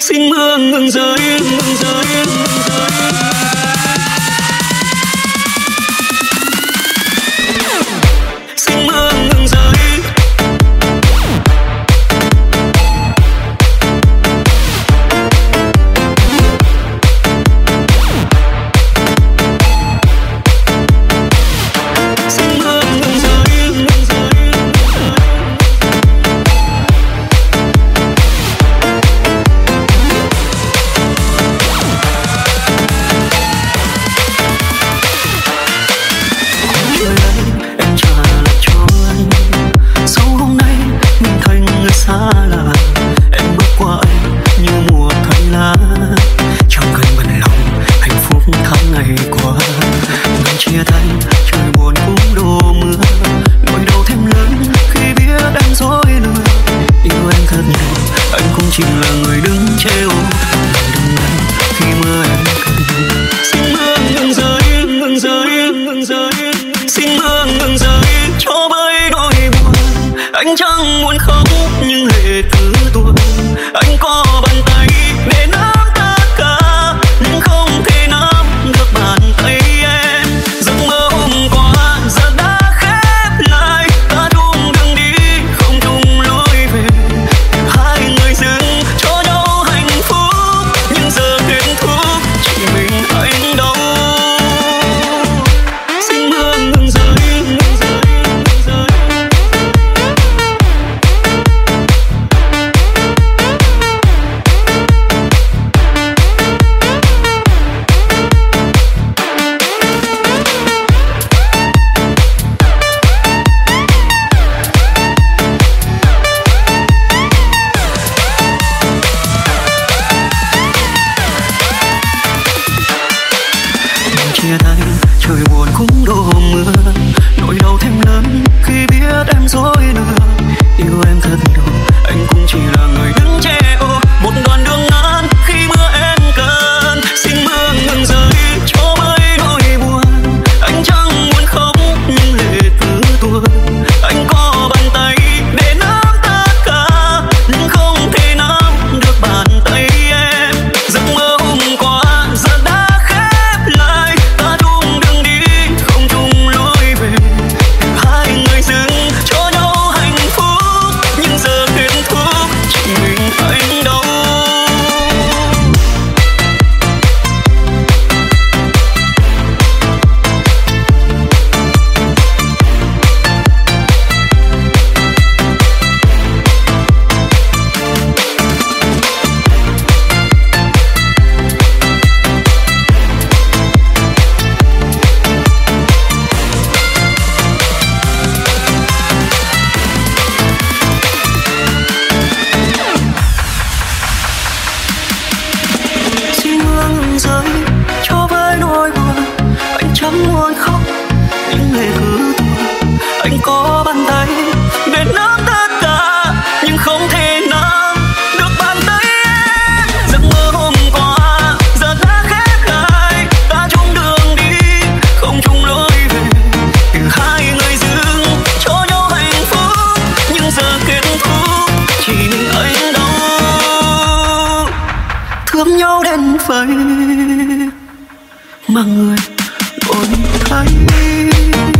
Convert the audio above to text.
xin mưa ngừng rơi ngừng rơi ngừng rơi xin mưa tháng ngày qua mình chia tay trời buồn cũng đổ mưa. Nỗi đau thêm lớn khi biết anh dối lừa. Yêu anh thật nhiều anh cũng chỉ là người đứng treo đừng ngăn khi mưa em cần xin mưa ngừng rơi ngừng rơi ngừng rơi xin mưa ngừng rơi cho bay đôi buồn. Anh chẳng muốn khóc nhưng chia tay trời buồn cũng đổ mưa. Nỗi đau thêm lớn khi biết em dối lừa yêu em thật lệ hề hứa anh có bàn tay để nắm tất cả, nhưng không thể nắm được bàn tay em. Giấc mơ hôm qua giờ đã khép lại ta chung đường đi, không chung lối về. Từ hai người dưng cho nhau hạnh phúc, nhưng giờ kết thúc chỉ mình anh đau thương nhau đến vậy mà người 我离开你